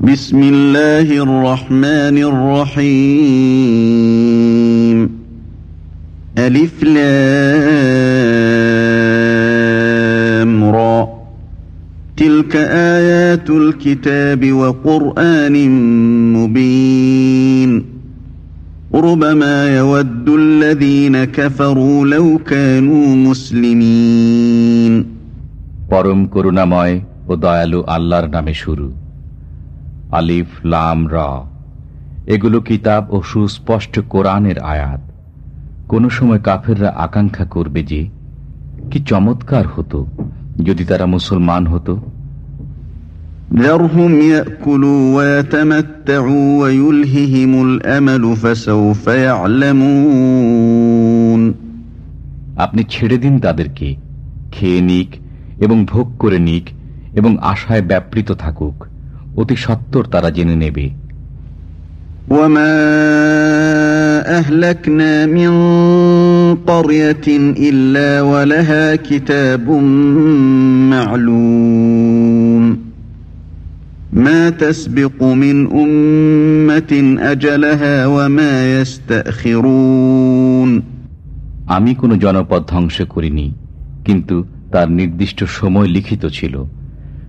بسم الله الرحمن الرحيم ألف لام را تلك آيات الكتاب وقرآن مبين ربما يود الذين كفروا لو كانوا مسلمين পরম করুণাময় ও দয়ালু আল্লাহর নামে শুরু আলিফ লাম র। এগুলো কিতাব ও সুস্পষ্ট কোরআনের আয়াত। কোনো সময় কাফেররা আকাঙ্ক্ষা করবে যে কি চমৎকার হতো যদি তারা মুসলমান হতো। আপনি ছেড়ে দিন তাদেরকে। খেয়ে নিক এবং ভোগ করে নিক এবং আশায় ব্যাপৃত থাকুক। অতি সত্বর তারা জেনে নেবে وما أهلكنا من قرية إلا ولها كتاب معلوم ما تسبق من أمة أجلها وما يستأخرون আমি কোনো জনপদ ধ্বংস করিনি কিন্তু তার নির্দিষ্ট সময় লিখিত ছিল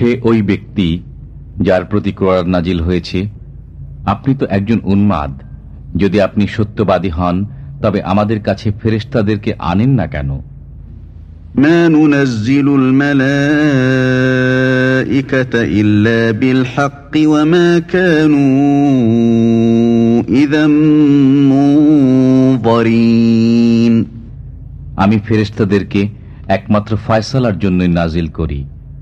হে ওই ব্যক্তি যার প্রতি ক্রয়ার নাজিল হয়েছে আপনি তো একজন উন্মাদ। যদি আপনি সত্যবাদী হন তবে আমাদের কাছে ফেরেস্তাদেরকে আনেন না কেন? আমি ফেরেস্তাদেরকে একমাত্র ফায়সালার জন্যই নাজিল করি।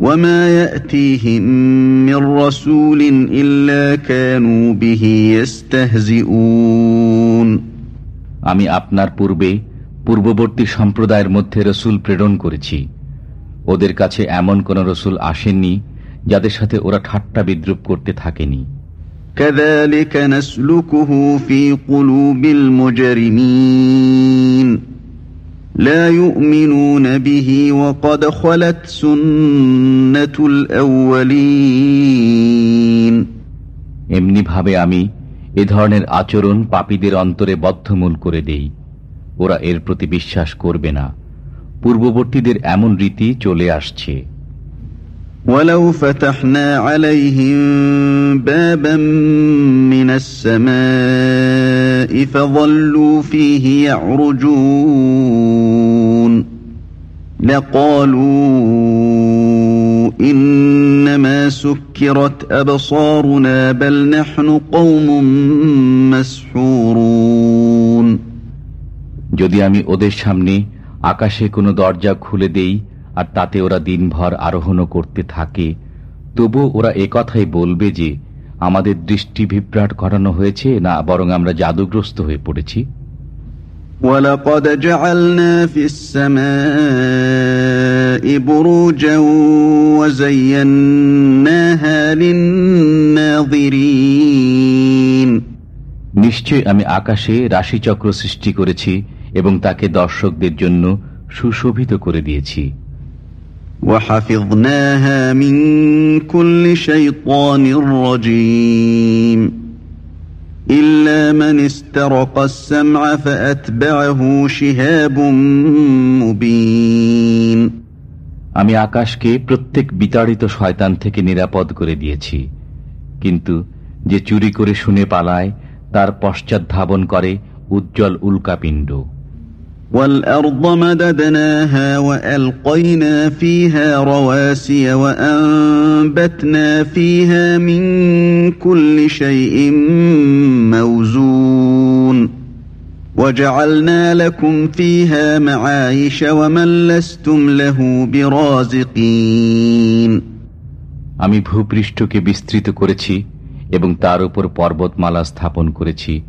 وما يأتيهم من رسول إلا كانوا به يستهزئون আমি আপনার পূর্বে পূর্ববর্তী সম্প্রদায়ের মধ্যে রসুল প্রেরণ করেছি ওদের কাছে এমন কোন রসুল আসেননি যাদের সাথে ওরা ঠাট্টা বিদ্রুপ করতে থাকেনি كذلك نسلكه في قلوب المجرمين لا يؤمنون به وقد خلت سنة الأولين এমনি ভাবে আমি এ ধরনের আচরণ পাপীদের অন্তরে বদ্ধমূল করে দেই ওরা এর প্রতি বিশ্বাস করবে না পূর্ববর্তীদের এমন রীতি চলে আসছে ولو فتحنا عليهم بابا من السماء فظلوا فيه يعرجون لقالوا إنما سكرت أبصارنا بل نحن قوم مسحورون যদি আমি ওদের সামনে আকাশে কোনো দরজা খুলে দেই আর তাতে ওরা দিনভর আরোহণও করতে থাকে তবু ওরা কথাই বলবে যে আমাদের দৃষ্টি বিভ্রাট করানো হয়েছে না বরং আমরা জাদুগ্রস্ত হয়ে পড়েছি ولقد جعلنا في السماء بروجا وزيناها للناظرين নিশ্চয় আমি আকাশে রাশিচক্র সৃষ্টি করেছি এবং তাকে দর্শকদের জন্য সুশোভিত করে দিয়েছি وحفظناها من كل شيطان رجيم إلا من استرق السمع فأتبعه شهاب مبين আমি আকাশকে প্রত্যেক বিতাড়িত শয়তান থেকে নিরাপদ করে দিয়েছি কিন্তু যে চুরি করে শুনে পালায় তার পশ্চাৎ ধাবন করে উজ্জ্বল উল্কাপিণ্ড والأرض مددناها وألقينا فيها رواسي وأنبتنا فيها من كل شيء موزون وجعلنا لكم فيها معايش ومن لستم له برازقين আমি ভূপৃষ্ঠকে বিস্তৃত করেছি এবং তার উপর পর্বতমালা স্থাপন করেছি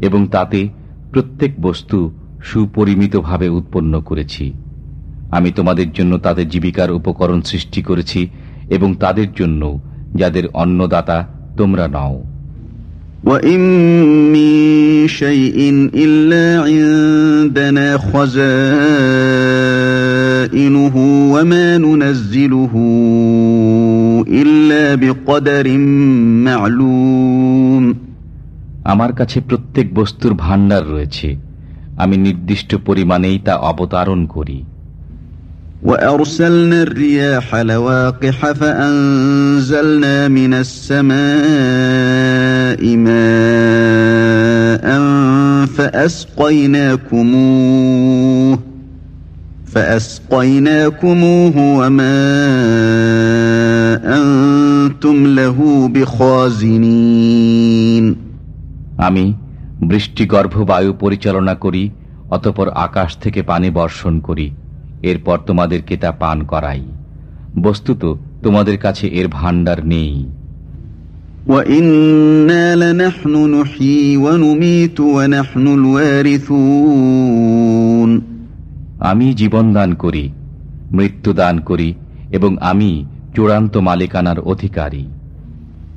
এবং তাতে প্রত্যেক বস্তু সুপরিমিতভাবে উৎপন্ন করেছি। আমি তোমাদের জন্য তাদের জীবিকার উপকরণ সৃষ্টি করেছি এবং তাদের জন্য যাদের অন্নদাতা তোমরা নাও। আমার কাছে প্রত্যেক বস্তুর ভাণ্ডার রয়েছে। আমি নির্দিষ্ট পরিমাণেই তা অবতারণ করি وأرسلنا الرياح لواقح فأنزلنا من السماء ماء فأسقيناكموه فأسقيناكموه وما أنتم له بخازنين আমি বৃষ্টিগর্ভ বায়ু পরিচালনা করি অতপর আকাশ থেকে পানি বর্ষণ করি এরপর তোমাদেরকে তা পান করাই। বস্তুত তোমাদের কাছে এর ভাণ্ডার নেই। আমি জীবন দান করি মৃত্যু দান করি এবং আমি চূড়ান্ত মালিকানার অধিকারী।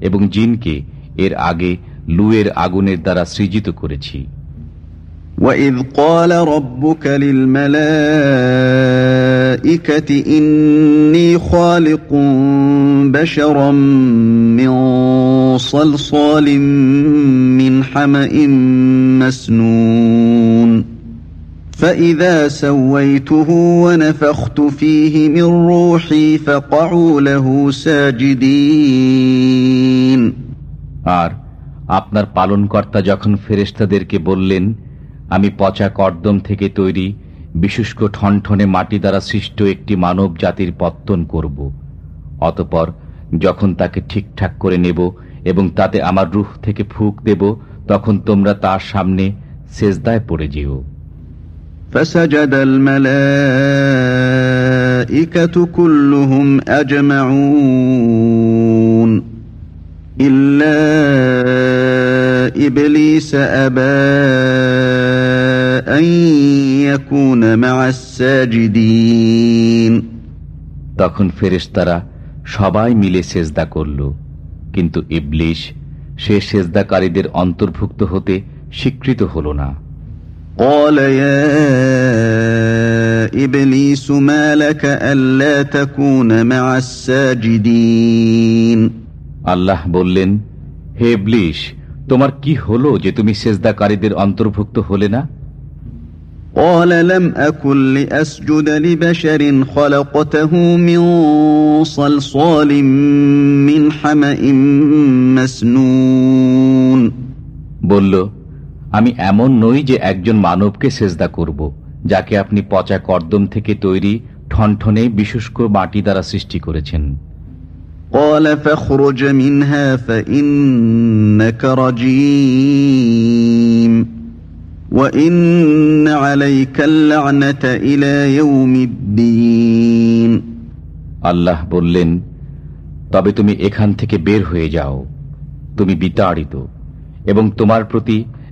এবং জিনকে এর আগে লুয়ের আগুনের দ্বারা সৃজিত করেছি وَإِذْ قَالَ رَبُّكَ لِلْمَلَائِكَةِ إِنِّي خَالِقٌ بَشَرًا مِّن صَلْصَالٍ مِّنْ حَمَإٍ مَّسْنُونٍ فَإِذَا سَوَّيْتُهُ وَنَفَخْتُ فِيهِ مِن رُّوحِي فَقَعُوا لَهُ سَاجِدِينَ আর আপনার পালনকর্তা যখন ফেরেশতাদেরকে বললেন আমি পচা কর্দম থেকে তৈরি বিশুষ্ক ঠনঠনে মাটি দ্বারা সৃষ্ট একটি মানব জাতির পত্তন করব অতপর যখন তাকে ঠিকঠাক করে নেব এবং তাতে আমার রুহ থেকে ফুক দেব তখন তোমরা তার সামনে সেজদায় পড়ে যেও فسجد الملائكة كلهم أجمعون إلا إبليس أبى أن يكون مع الساجدين তখন ফেরেশতারা সবাই মিলে সেজদা করল কিন্তু ইবলিশ সে সেজদাকারীদের অন্তর্ভুক্ত হতে স্বীকৃত হল না قال يا إبليس ما لك ألا تكون مع الساجدين আল্লাহ বললেন হে ইবলিশ তোমার কি হলো যে তুমি সেজদাকারীদের অন্তর্ভুক্ত হলে না قال لم أكن لأسجد لبشر خلقته من صلصال من حمأ مسنون বলল আমি এমন নই যে একজন মানবকে সেজদা করব যাকে আপনি পচা কর্দম থেকে তৈরি ঠনঠনে বিশুষ্ক মাটি দ্বারা সৃষ্টি করেছেন। আল্লাহ বললেন তবে তুমি এখান থেকে বের হয়ে যাও। তুমি বিতাড়িত এবং তোমার প্রতি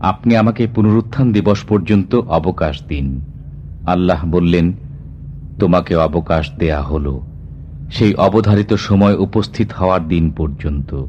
আপনি আমাকে পুনরুত্থান দিবস পর্যন্ত অবকাশ দিন। আল্লাহ বললেন তোমাকে অবকাশ দেয়া হল। সেই অবধারিত সময় উপস্থিত হওয়ার দিন পর্যন্ত।